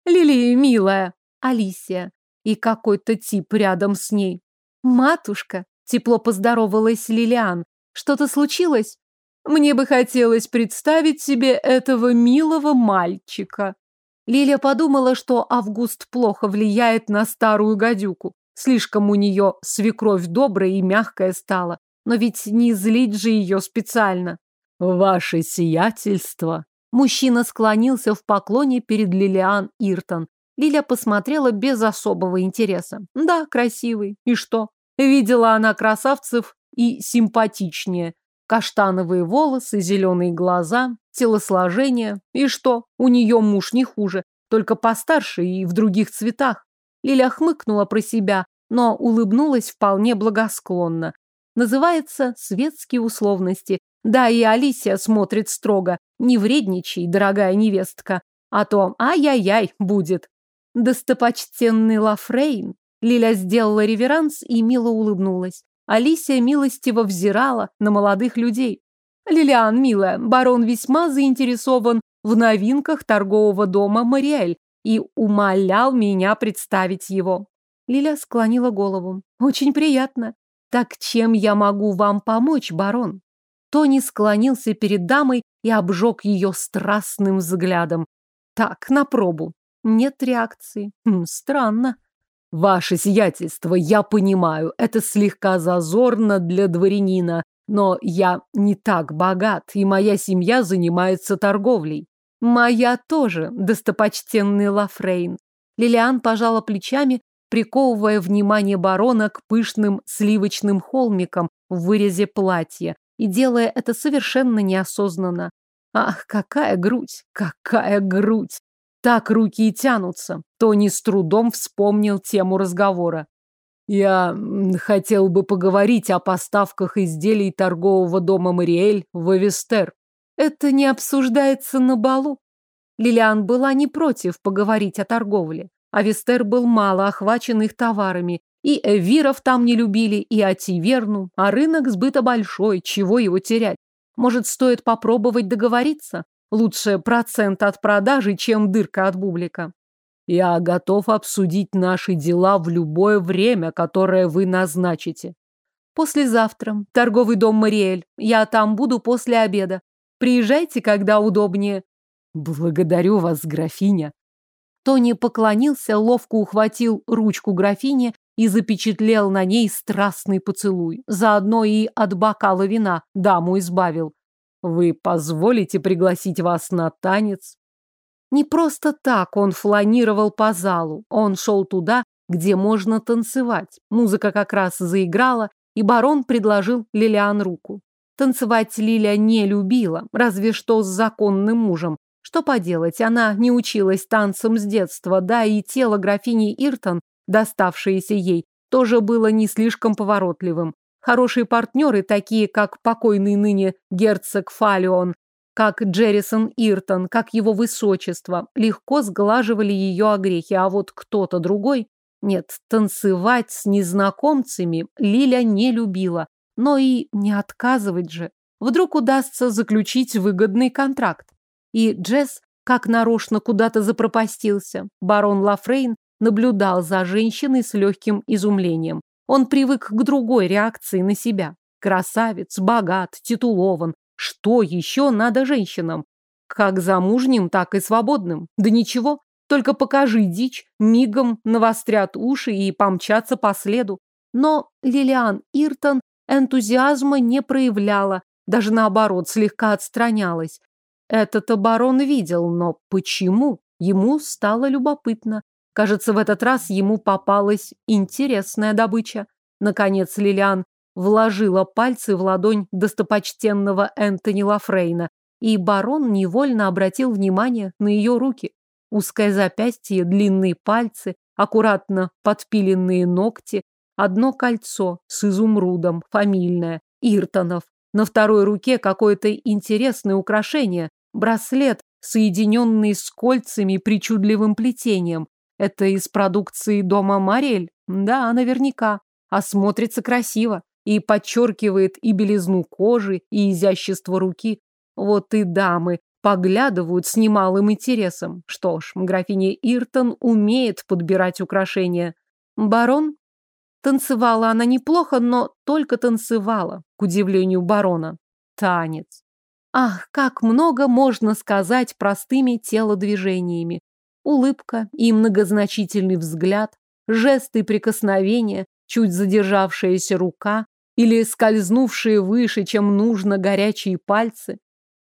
Лилия, милая. Алисия. И какой-то тип рядом с ней. Матушка, Тепло поздоровалась Лилиан. Что-то случилось? Мне бы хотелось представить себе этого милого мальчика. Лилия подумала, что Август плохо влияет на старую гадюку. Слишком у нее свекровь добрая и мягкая стала. Но ведь не злить же ее специально. Ваше сиятельство. Мужчина склонился в поклоне перед Лилиан Иртон. Лиля посмотрела без особого интереса. Да, красивый. И что? Видела она красавцев и симпатичнее. Каштановые волосы, зеленые глаза, телосложение. И что, у нее муж не хуже, только постарше и в других цветах. Лиля хмыкнула про себя, но улыбнулась вполне благосклонно. Называется «Светские условности». Да, и Алисия смотрит строго. Не вредничай, дорогая невестка, а то ай-яй-яй будет. Достопочтенный Лафрейн Лиля сделала реверанс и мило улыбнулась. Алисия милостиво взирала на молодых людей. «Лилиан, милая, барон весьма заинтересован в новинках торгового дома Мариэль и умолял меня представить его». Лиля склонила голову. «Очень приятно. Так чем я могу вам помочь, барон?» Тони склонился перед дамой и обжег ее страстным взглядом. «Так, на пробу. Нет реакции. Странно». Ваше сиятельство, я понимаю, это слегка зазорно для дворянина, но я не так богат, и моя семья занимается торговлей. Моя тоже, достопочтенный Лафрейн. Лилиан пожала плечами, приковывая внимание барона к пышным сливочным холмикам в вырезе платья и делая это совершенно неосознанно. Ах, какая грудь, какая грудь! Так руки и тянутся. Тони с трудом вспомнил тему разговора. Я хотел бы поговорить о поставках изделий торгового дома Мариэль в Эвестер. Это не обсуждается на балу. Лилиан была не против поговорить о торговле. Авестер был мало охвачен их товарами. И Эвиров там не любили, и Ативерну. А рынок сбыта большой, чего его терять? Может, стоит попробовать договориться? Лучше процент от продажи, чем дырка от бублика. Я готов обсудить наши дела в любое время, которое вы назначите. Послезавтра. Торговый дом Мариэль. Я там буду после обеда. Приезжайте, когда удобнее. Благодарю вас, графиня. Тони поклонился, ловко ухватил ручку графини и запечатлел на ней страстный поцелуй. Заодно и от бокала вина даму избавил. Вы позволите пригласить вас на танец? Не просто так он фланировал по залу. Он шел туда, где можно танцевать. Музыка как раз заиграла, и барон предложил Лилиан руку. Танцевать Лиля не любила, разве что с законным мужем. Что поделать, она не училась танцам с детства, да и тело графини Иртон, доставшееся ей, тоже было не слишком поворотливым. Хорошие партнеры, такие как покойный ныне герцог Фалион, как Джеррисон Иртон, как его высочество, легко сглаживали ее огрехи, а вот кто-то другой... Нет, танцевать с незнакомцами Лиля не любила, но и не отказывать же. Вдруг удастся заключить выгодный контракт. И Джесс как нарочно куда-то запропастился. Барон Лафрейн наблюдал за женщиной с легким изумлением. Он привык к другой реакции на себя. Красавец, богат, титулован. Что еще надо женщинам? Как замужним, так и свободным. Да ничего, только покажи дичь, мигом навострят уши и помчатся по следу. Но Лилиан Иртон энтузиазма не проявляла, даже наоборот, слегка отстранялась. Этот оборон видел, но почему? Ему стало любопытно. Кажется, в этот раз ему попалась интересная добыча. Наконец Лилиан вложила пальцы в ладонь достопочтенного Энтони Лафрейна, и барон невольно обратил внимание на ее руки. Узкое запястье, длинные пальцы, аккуратно подпиленные ногти, одно кольцо с изумрудом, фамильное, Иртонов. На второй руке какое-то интересное украшение, браслет, соединенный с кольцами причудливым плетением. Это из продукции дома Марель? Да, наверняка. А смотрится красиво. И подчеркивает и белизну кожи, и изящество руки. Вот и дамы поглядывают с немалым интересом. Что ж, графиня Иртон умеет подбирать украшения. Барон? Танцевала она неплохо, но только танцевала, к удивлению барона. Танец. Ах, как много можно сказать простыми телодвижениями. Улыбка и многозначительный взгляд, жесты прикосновения, чуть задержавшаяся рука или скользнувшие выше, чем нужно, горячие пальцы.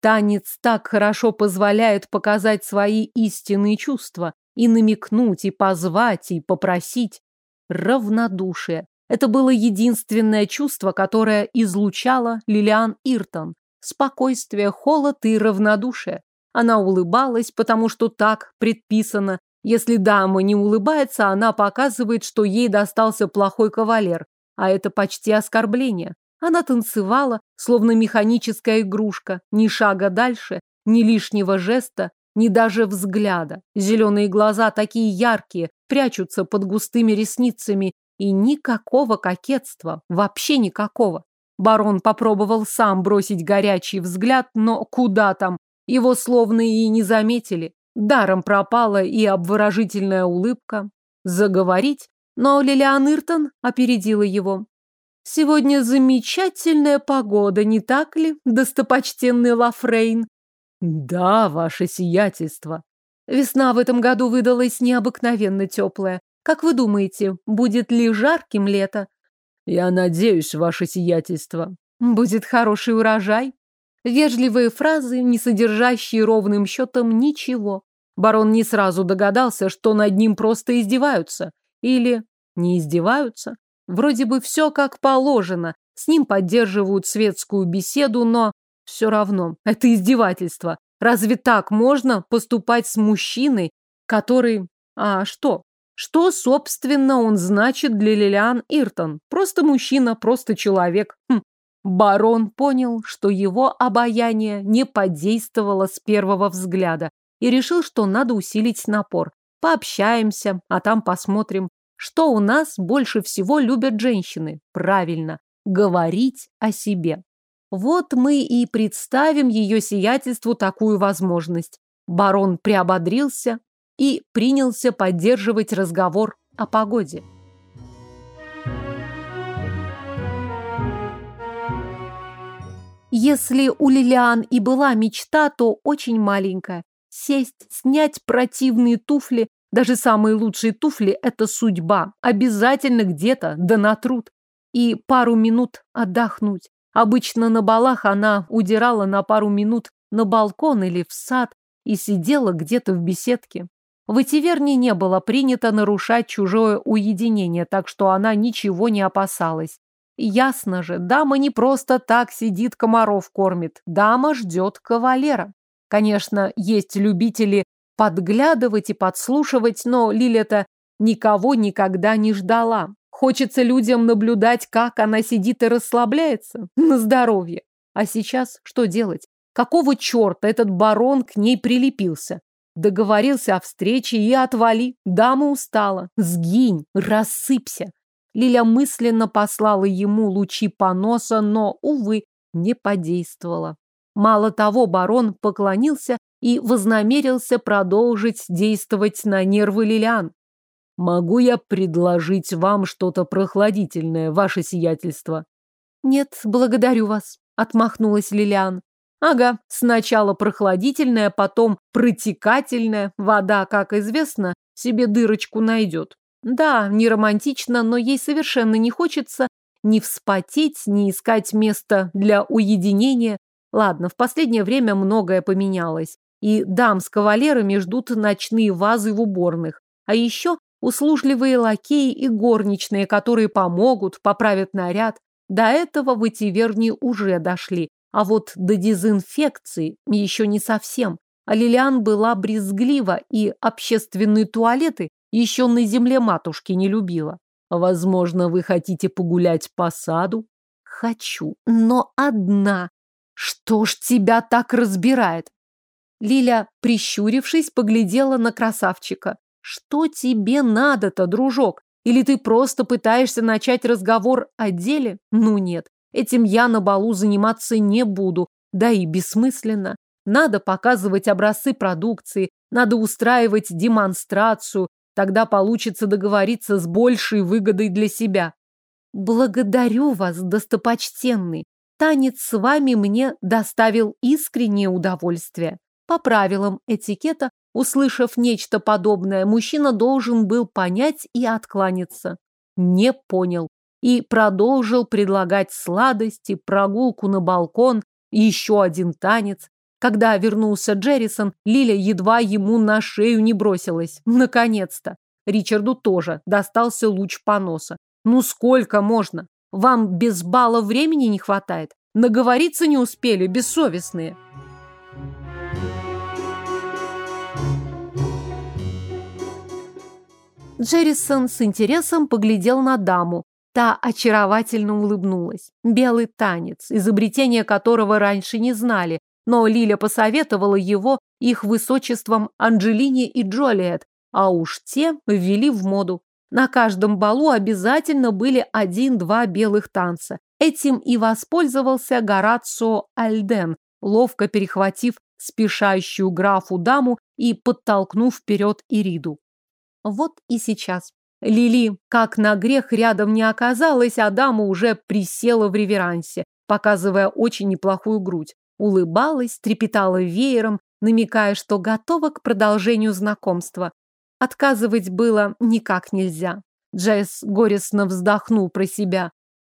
Танец так хорошо позволяет показать свои истинные чувства и намекнуть, и позвать, и попросить. Равнодушие. Это было единственное чувство, которое излучала Лилиан Иртон. Спокойствие, холод и равнодушие. Она улыбалась, потому что так предписано. Если дама не улыбается, она показывает, что ей достался плохой кавалер. А это почти оскорбление. Она танцевала, словно механическая игрушка, ни шага дальше, ни лишнего жеста, ни даже взгляда. Зеленые глаза такие яркие, прячутся под густыми ресницами, и никакого кокетства, вообще никакого. Барон попробовал сам бросить горячий взгляд, но куда там? Его словно и не заметили. Даром пропала и обворожительная улыбка. Заговорить, но Лилиан Иртон опередила его. Сегодня замечательная погода, не так ли, достопочтенный Лафрейн? Да, ваше сиятельство. Весна в этом году выдалась необыкновенно теплая. Как вы думаете, будет ли жарким лето? Я надеюсь, ваше сиятельство. Будет хороший урожай. Вежливые фразы, не содержащие ровным счетом ничего. Барон не сразу догадался, что над ним просто издеваются. Или не издеваются. Вроде бы все как положено, с ним поддерживают светскую беседу, но все равно это издевательство. Разве так можно поступать с мужчиной, который... А что? Что, собственно, он значит для Лилиан Иртон? Просто мужчина, просто человек. Хм. Барон понял, что его обаяние не подействовало с первого взгляда и решил, что надо усилить напор. Пообщаемся, а там посмотрим. Что у нас больше всего любят женщины? Правильно, говорить о себе. Вот мы и представим ее сиятельству такую возможность. Барон приободрился и принялся поддерживать разговор о погоде. Если у Лилиан и была мечта, то очень маленькая. Сесть, снять противные туфли, даже самые лучшие туфли – это судьба. Обязательно где-то, да на труд. И пару минут отдохнуть. Обычно на балах она удирала на пару минут на балкон или в сад и сидела где-то в беседке. В Этиверне не было принято нарушать чужое уединение, так что она ничего не опасалась. Ясно же, дама не просто так сидит, комаров кормит. Дама ждет кавалера. Конечно, есть любители подглядывать и подслушивать, но Лилета никого никогда не ждала. Хочется людям наблюдать, как она сидит и расслабляется. На здоровье. А сейчас что делать? Какого черта этот барон к ней прилепился? Договорился о встрече и отвали. Дама устала. Сгинь, рассыпься. Лиля мысленно послала ему лучи поноса, но, увы, не подействовала. Мало того, барон поклонился и вознамерился продолжить действовать на нервы Лилиан. Могу я предложить вам что-то прохладительное, ваше сиятельство? Нет, благодарю вас, отмахнулась Лилиан. Ага, сначала прохладительная, потом протекательная. Вода, как известно, себе дырочку найдет. Да, не романтично, но ей совершенно не хочется ни вспотеть, ни искать место для уединения. Ладно, в последнее время многое поменялось. И дам с кавалерами ждут ночные вазы в уборных. А еще услужливые лакеи и горничные, которые помогут, поправят наряд. До этого в Этиверни уже дошли. А вот до дезинфекции еще не совсем. А Лилиан была брезглива и общественные туалеты еще на земле матушки не любила. Возможно, вы хотите погулять по саду? Хочу, но одна. Что ж тебя так разбирает? Лиля, прищурившись, поглядела на красавчика. Что тебе надо-то, дружок? Или ты просто пытаешься начать разговор о деле? Ну нет, этим я на балу заниматься не буду, да и бессмысленно. Надо показывать образцы продукции, надо устраивать демонстрацию, тогда получится договориться с большей выгодой для себя. Благодарю вас, достопочтенный. Танец с вами мне доставил искреннее удовольствие. По правилам этикета, услышав нечто подобное, мужчина должен был понять и откланяться. Не понял. И продолжил предлагать сладости, прогулку на балкон, еще один танец. Когда вернулся Джеррисон, Лиля едва ему на шею не бросилась. Наконец-то. Ричарду тоже достался луч поноса. Ну сколько можно? Вам без балла времени не хватает? Наговориться не успели, бессовестные. Джеррисон с интересом поглядел на даму. Та очаровательно улыбнулась. Белый танец, изобретение которого раньше не знали, но Лиля посоветовала его их высочеством Анджелине и Джолиет, а уж те ввели в моду. На каждом балу обязательно были один-два белых танца. Этим и воспользовался Горацио Альден, ловко перехватив спешащую графу даму и подтолкнув вперед Ириду. Вот и сейчас. Лили, как на грех, рядом не оказалась, а дама уже присела в реверансе, показывая очень неплохую грудь. Улыбалась, трепетала веером, намекая, что готова к продолжению знакомства. Отказывать было никак нельзя. Джесс горестно вздохнул про себя.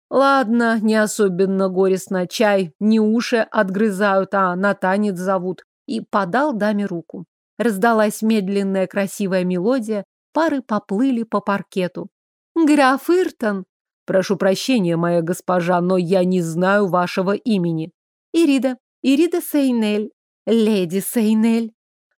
Ладно, не особенно горестно. Чай не уши отгрызают, а на танец зовут. И подал даме руку. Раздалась медленная красивая мелодия, пары поплыли по паркету. «Граф Иртон!» «Прошу прощения, моя госпожа, но я не знаю вашего имени». «Ирида. Ирида Сейнель. Леди Сейнель».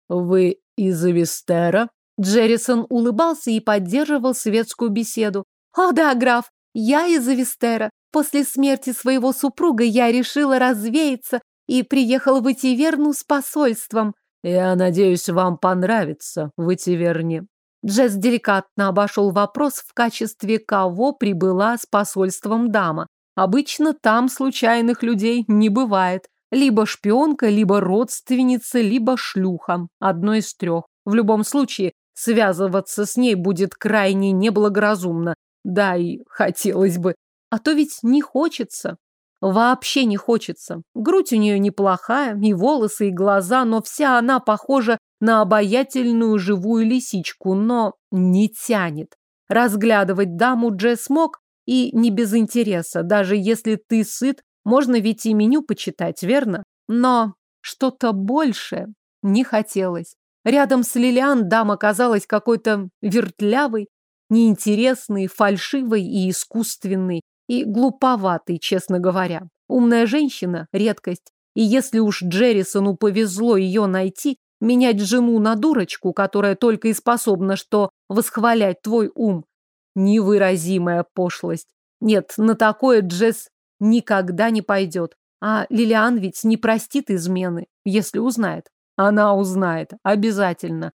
«Вы из Авестера?» Джеррисон улыбался и поддерживал светскую беседу. «О да, граф, я из Авестера. После смерти своего супруга я решила развеяться и приехала в Этиверну с посольством». «Я надеюсь, вам понравится в Этиверне». Джесс деликатно обошел вопрос, в качестве кого прибыла с посольством дама. Обычно там случайных людей не бывает. Либо шпионка, либо родственница, либо шлюха. Одно из трех. В любом случае, связываться с ней будет крайне неблагоразумно. Да, и хотелось бы. А то ведь не хочется. Вообще не хочется. Грудь у нее неплохая, и волосы, и глаза, но вся она похожа на обаятельную живую лисичку, но не тянет. Разглядывать даму Джесс мог и не без интереса. Даже если ты сыт, можно ведь и меню почитать, верно? Но что-то большее не хотелось. Рядом с Лилиан дама казалась какой-то вертлявой, неинтересной, фальшивой и искусственной и глуповатый, честно говоря. Умная женщина – редкость. И если уж Джеррисону повезло ее найти, менять жену на дурочку, которая только и способна что восхвалять твой ум – невыразимая пошлость. Нет, на такое Джесс никогда не пойдет. А Лилиан ведь не простит измены, если узнает. Она узнает, обязательно.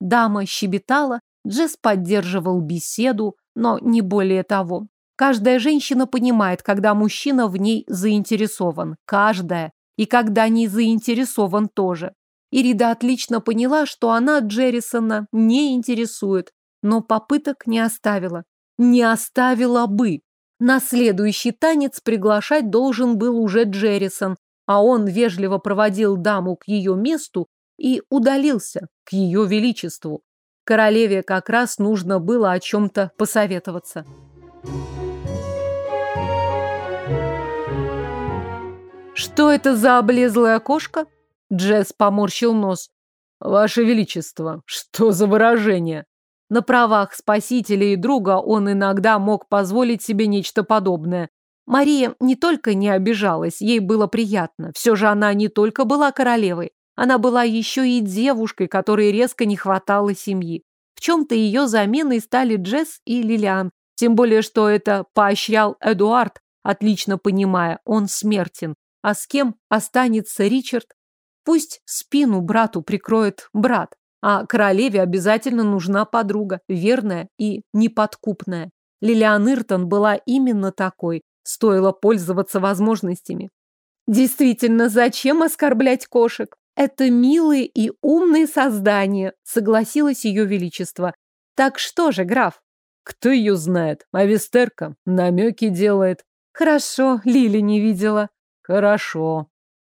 Дама щебетала, Джесс поддерживал беседу, но не более того. Каждая женщина понимает, когда мужчина в ней заинтересован. Каждая. И когда не заинтересован тоже. Ирида отлично поняла, что она Джеррисона не интересует. но попыток не оставила. Не оставила бы. На следующий танец приглашать должен был уже Джеррисон, а он вежливо проводил даму к ее месту и удалился к ее величеству. Королеве как раз нужно было о чем-то посоветоваться. «Что это за облезлая кошка?» Джесс поморщил нос. «Ваше Величество, что за выражение?» На правах спасителя и друга он иногда мог позволить себе нечто подобное. Мария не только не обижалась, ей было приятно. Все же она не только была королевой, она была еще и девушкой, которой резко не хватало семьи. В чем-то ее заменой стали Джесс и Лилиан, тем более, что это поощрял Эдуард, отлично понимая, он смертен. А с кем останется Ричард? Пусть спину брату прикроет брат. А королеве обязательно нужна подруга, верная и неподкупная. Лилиан Иртон была именно такой, стоило пользоваться возможностями. Действительно, зачем оскорблять кошек? Это милые и умные создания, согласилась ее величество. Так что же, граф? Кто ее знает? А Вестерка намеки делает. Хорошо, Лили не видела. Хорошо.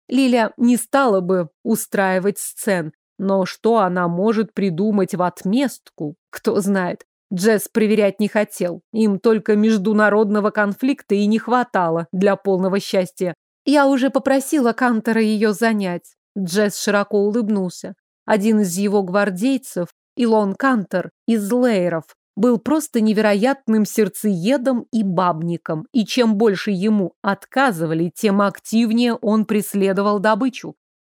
Лиля не стала бы устраивать сцен, но что она может придумать в отместку, кто знает. Джесс проверять не хотел. Им только международного конфликта и не хватало для полного счастья. Я уже попросила Кантера ее занять. Джесс широко улыбнулся. Один из его гвардейцев, Илон Кантер, из Лейеров, был просто невероятным сердцеедом и бабником, и чем больше ему отказывали, тем активнее он преследовал добычу.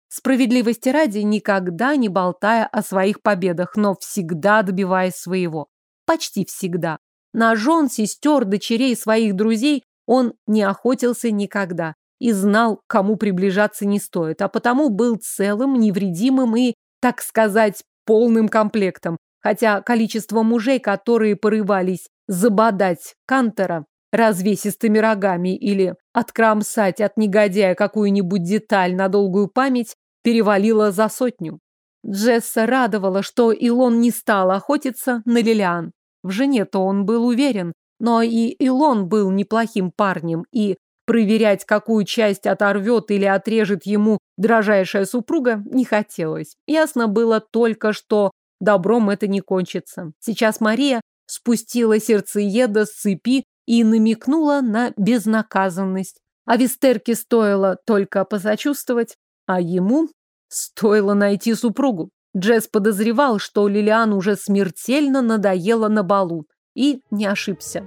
Справедливости ради, никогда не болтая о своих победах, но всегда добиваясь своего. Почти всегда. На жен, сестер, дочерей своих друзей он не охотился никогда и знал, кому приближаться не стоит, а потому был целым, невредимым и, так сказать, полным комплектом. Хотя количество мужей, которые порывались забодать Кантера развесистыми рогами или откромсать от негодяя какую-нибудь деталь на долгую память, перевалило за сотню. Джесса радовала, что Илон не стал охотиться на Лилиан. В жене-то он был уверен, но и Илон был неплохим парнем, и проверять, какую часть оторвет или отрежет ему дрожайшая супруга, не хотелось. Ясно было только, что добром это не кончится. Сейчас Мария спустила сердцееда с цепи и намекнула на безнаказанность. А Вистерке стоило только посочувствовать, а ему стоило найти супругу. Джесс подозревал, что Лилиан уже смертельно надоела на балу. И не ошибся.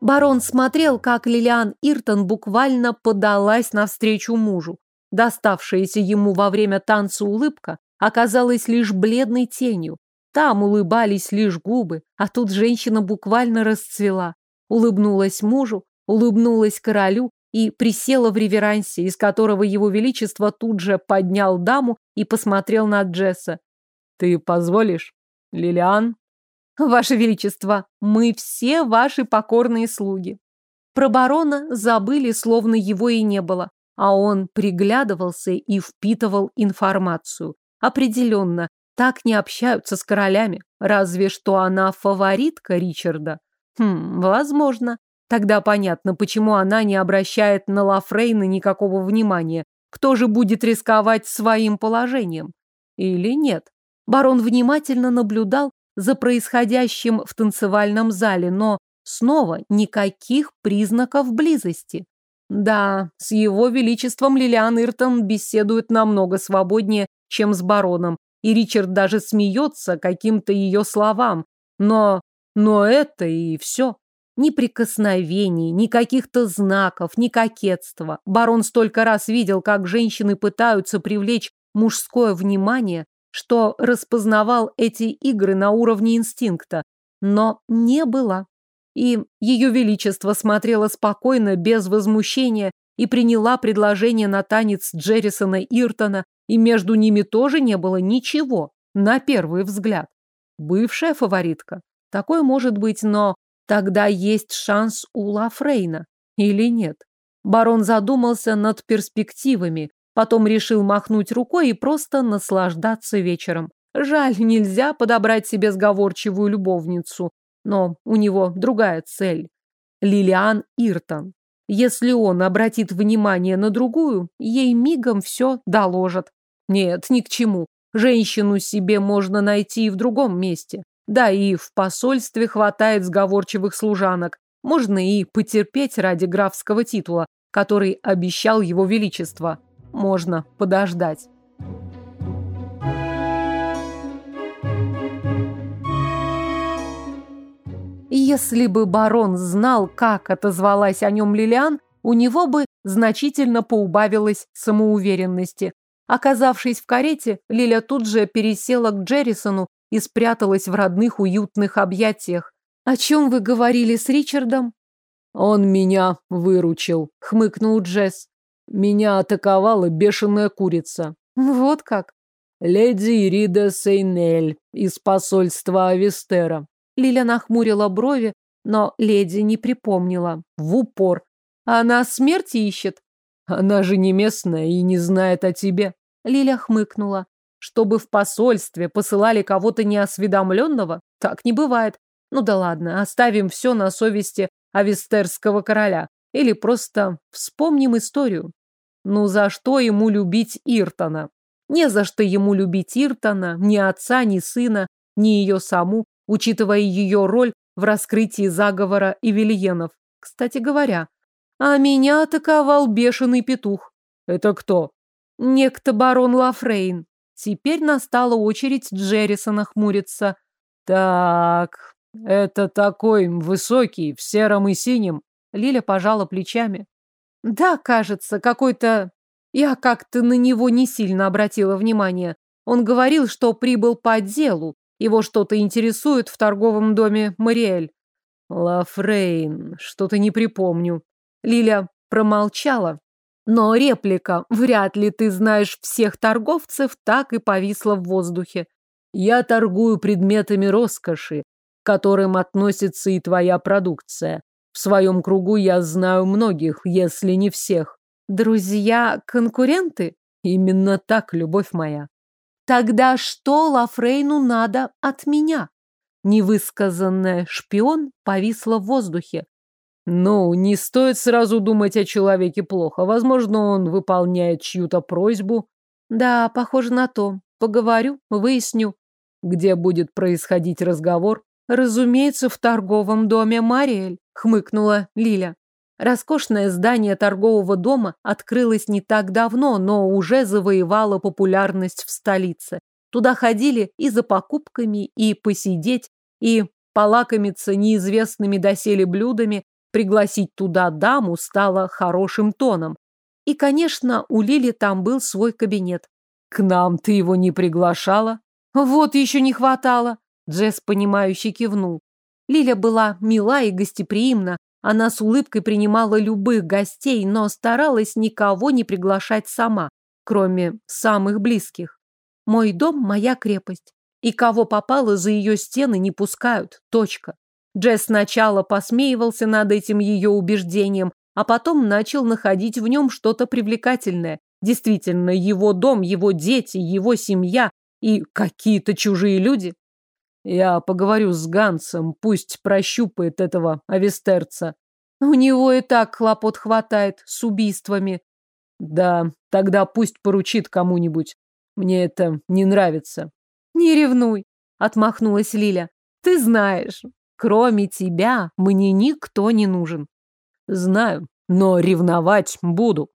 Барон смотрел, как Лилиан Иртон буквально подалась навстречу мужу. Доставшаяся ему во время танца улыбка оказалась лишь бледной тенью. Там улыбались лишь губы, а тут женщина буквально расцвела. Улыбнулась мужу, улыбнулась королю и присела в реверансе, из которого его величество тут же поднял даму и посмотрел на Джесса. «Ты позволишь, Лилиан?» «Ваше величество, мы все ваши покорные слуги». Про барона забыли, словно его и не было, а он приглядывался и впитывал информацию. Определенно, так не общаются с королями, разве что она фаворитка Ричарда. Хм, возможно. Тогда понятно, почему она не обращает на Лафрейна никакого внимания. Кто же будет рисковать своим положением? Или нет? Барон внимательно наблюдал за происходящим в танцевальном зале, но снова никаких признаков близости. Да, с его величеством Лилиан Иртон беседует намного свободнее, чем с бароном, и Ричард даже смеется каким-то ее словам. Но... но это и все. Ни прикосновений, ни каких-то знаков, ни кокетства. Барон столько раз видел, как женщины пытаются привлечь мужское внимание, что распознавал эти игры на уровне инстинкта. Но не было. И ее величество смотрело спокойно, без возмущения, и приняла предложение на танец Джеррисона Иртона, и между ними тоже не было ничего, на первый взгляд. Бывшая фаворитка. Такое может быть, но Тогда есть шанс у Лафрейна. Или нет? Барон задумался над перспективами. Потом решил махнуть рукой и просто наслаждаться вечером. Жаль, нельзя подобрать себе сговорчивую любовницу, но у него другая цель. Лилиан Иртон. Если он обратит внимание на другую, ей мигом все доложат. Нет, ни к чему. Женщину себе можно найти и в другом месте. Да, и в посольстве хватает сговорчивых служанок. Можно и потерпеть ради графского титула, который обещал его величество. Можно подождать. Если бы барон знал, как отозвалась о нем Лилиан, у него бы значительно поубавилось самоуверенности. Оказавшись в карете, Лиля тут же пересела к Джеррисону и спряталась в родных уютных объятиях. «О чем вы говорили с Ричардом?» «Он меня выручил», — хмыкнул Джесс. «Меня атаковала бешеная курица». «Вот как?» «Леди Ирида Сейнель из посольства Авестера». Лиля нахмурила брови, но леди не припомнила. В упор. «Она смерти ищет?» Она же не местная и не знает о тебе. Лиля хмыкнула. Чтобы в посольстве посылали кого-то неосведомленного? Так не бывает. Ну да ладно, оставим все на совести авестерского короля. Или просто вспомним историю. Ну за что ему любить Иртона? Не за что ему любить Иртона, ни отца, ни сына, ни ее саму, учитывая ее роль в раскрытии заговора Эвельенов. Кстати говоря, а меня атаковал бешеный петух. Это кто? Некто барон Лафрейн. Теперь настала очередь Джеррисона хмуриться. Так, это такой высокий, в сером и синем. Лиля пожала плечами. Да, кажется, какой-то... Я как-то на него не сильно обратила внимание. Он говорил, что прибыл по делу. Его что-то интересует в торговом доме Мариэль. Лафрейн, что-то не припомню. Лиля промолчала, но реплика «Вряд ли ты знаешь всех торговцев» так и повисла в воздухе. Я торгую предметами роскоши, к которым относится и твоя продукция. В своем кругу я знаю многих, если не всех. Друзья, конкуренты? Именно так, любовь моя. Тогда что Лафрейну надо от меня? Невысказанная шпион повисла в воздухе. Ну, не стоит сразу думать о человеке плохо. Возможно, он выполняет чью-то просьбу. Да, похоже на то. Поговорю, выясню. Где будет происходить разговор? Разумеется, в торговом доме Мариэль, хмыкнула Лиля. Роскошное здание торгового дома открылось не так давно, но уже завоевало популярность в столице. Туда ходили и за покупками, и посидеть, и полакомиться неизвестными доселе блюдами, Пригласить туда даму стало хорошим тоном. И, конечно, у Лили там был свой кабинет. «К нам ты его не приглашала?» «Вот еще не хватало!» Джесс, понимающе кивнул. Лиля была мила и гостеприимна. Она с улыбкой принимала любых гостей, но старалась никого не приглашать сама, кроме самых близких. Мой дом – моя крепость. И кого попало, за ее стены не пускают. Точка. Джесс сначала посмеивался над этим ее убеждением, а потом начал находить в нем что-то привлекательное. Действительно, его дом, его дети, его семья и какие-то чужие люди. Я поговорю с Гансом, пусть прощупает этого авестерца. У него и так хлопот хватает с убийствами. Да, тогда пусть поручит кому-нибудь. Мне это не нравится. Не ревнуй, отмахнулась Лиля. Ты знаешь, Кроме тебя мне никто не нужен. Знаю, но ревновать буду.